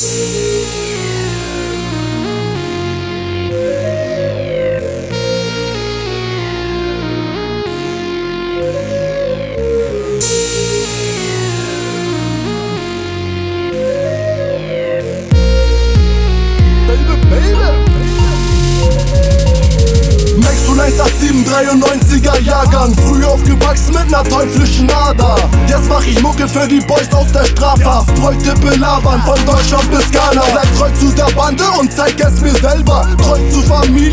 Música 93er Jahrgang, früh aufgewachsen mit ner teuflischen Ader. Jetzt mach ich Mucke für die Boys aus der Strafhaft. Heute belabern von Deutschland bis Ghana. Bleib treu zu der Bande und zeig es mir selber. Treu zu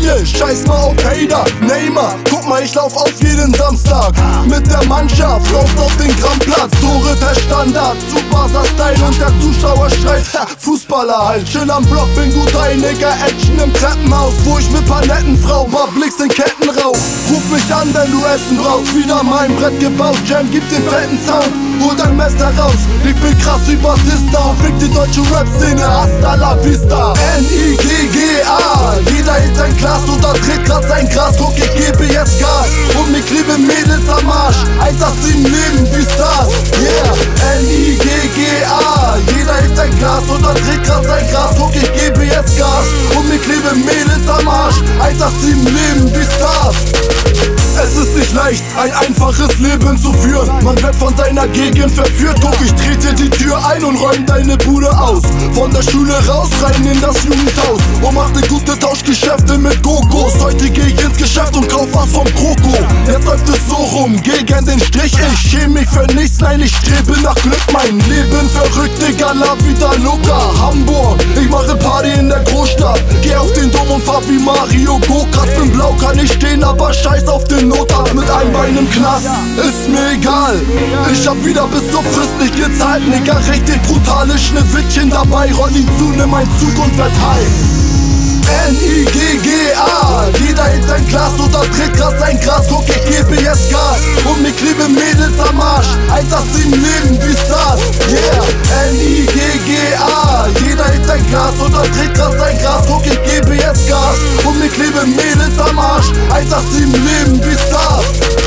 Familie, scheiß mal auf Hater. Neymar, guck mal, ich lauf auf jeden Samstag. Mit der Mannschaft, raus auf den Grammplatz. Tore per Standard, zu Barca-Style und der Zuschauer schreit. Ha, Fußballer halt, chill am Block, bin gut einiger Action im Treppenhaus. Wo ich mit paar Blicks in Ketten rauf. Ruf mich an, wenn du Essen brauchst. Wieder mein Brett gebaut, Jam gibt den fetten Sound. Hol dein Messer raus, ich bin krass wie Batista. Und fick die deutsche Rap-Szene, hasta la vista. N-I-G-G-A, Glas oder dreht grad sein Gras. Guck, ich gebe jetzt Gas und mir klebe Mädels am Arsch. 187 Leben wie Stars. Es ist nicht leicht, ein einfaches Leben zu führen. Man wird von seiner Gegend verführt. Guck, ich trete die Tür ein und räum deine Bude aus. Von der Schule raus, rein in das Jugendhaus. Und machte gute Tauschgeschäfte mit Gogos. Heute geh ich ins Geschäft und kauf was vom Kroko. Jetzt läuft es so rum, gegen den Strich. Ich schäme mich für nichts, nein, ich strebe nach Glück. Mein Leben verrückte Gala, wieder locker. Hamburg, ich mache Party in der Großstadt. Geh auf den Dom und fahr wie Mario Go-Kart. Bin blau, kann ich stehen, aber scheiß auf den Notarzt mit einem Bein im Knast. Ist mir egal, ich hab wieder bis zur Frist nicht gezahlt. Nigga, richtig brutale Schneewittchen dabei. Roll ihn zu, nimm ein Zug und verteil. N-I-G-G-A 187 Leben wie Stars Yeah. N-I-G-G-A Jeder hält ein Glas oder tritt grad sein Gras. Guck, ich gebe jetzt Gas. Und mir klebe Mädels am Arsch. 187 Leben wie Stars